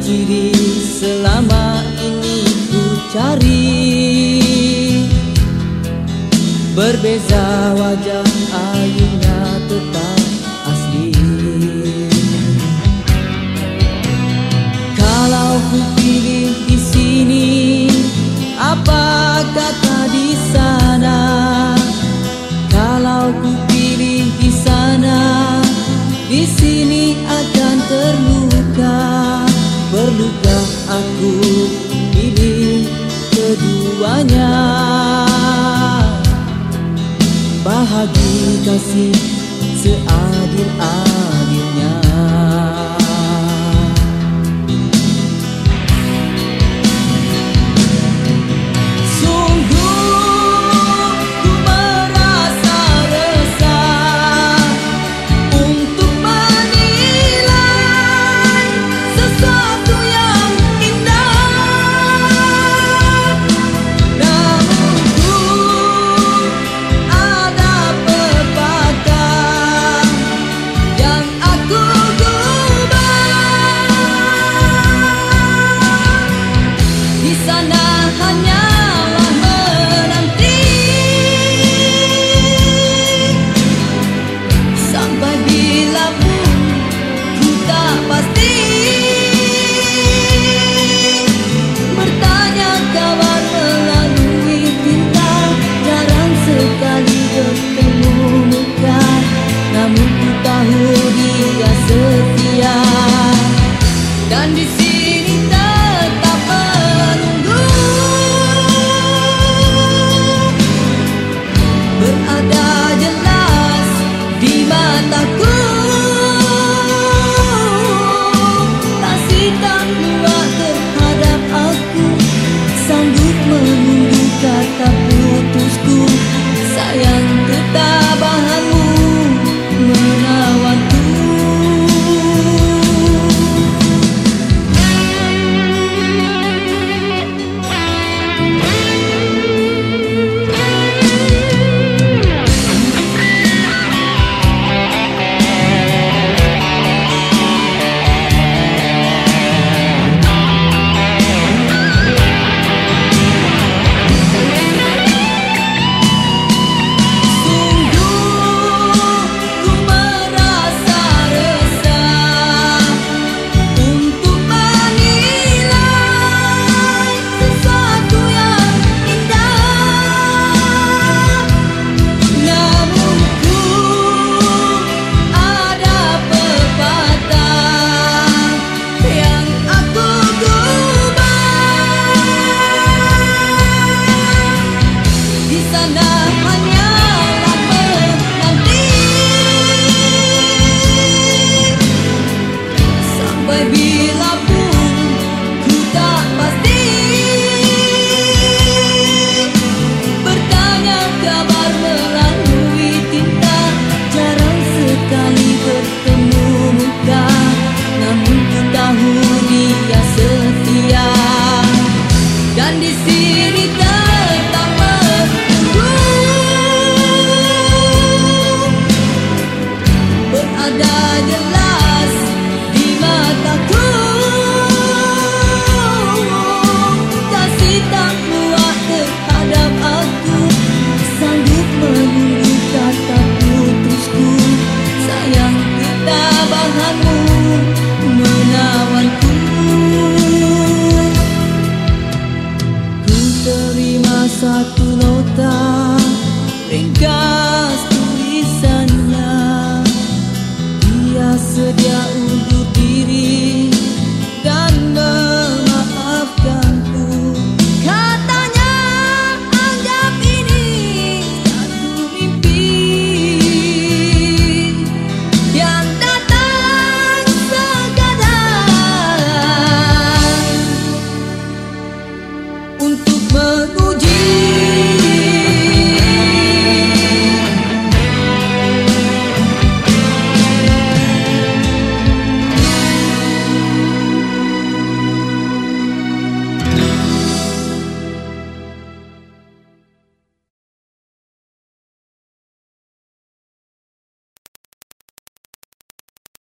ciri selama ini ku cari. Berbeza wajah Perlukah aku pilih keduanya. Bahagi kasih Undefeated not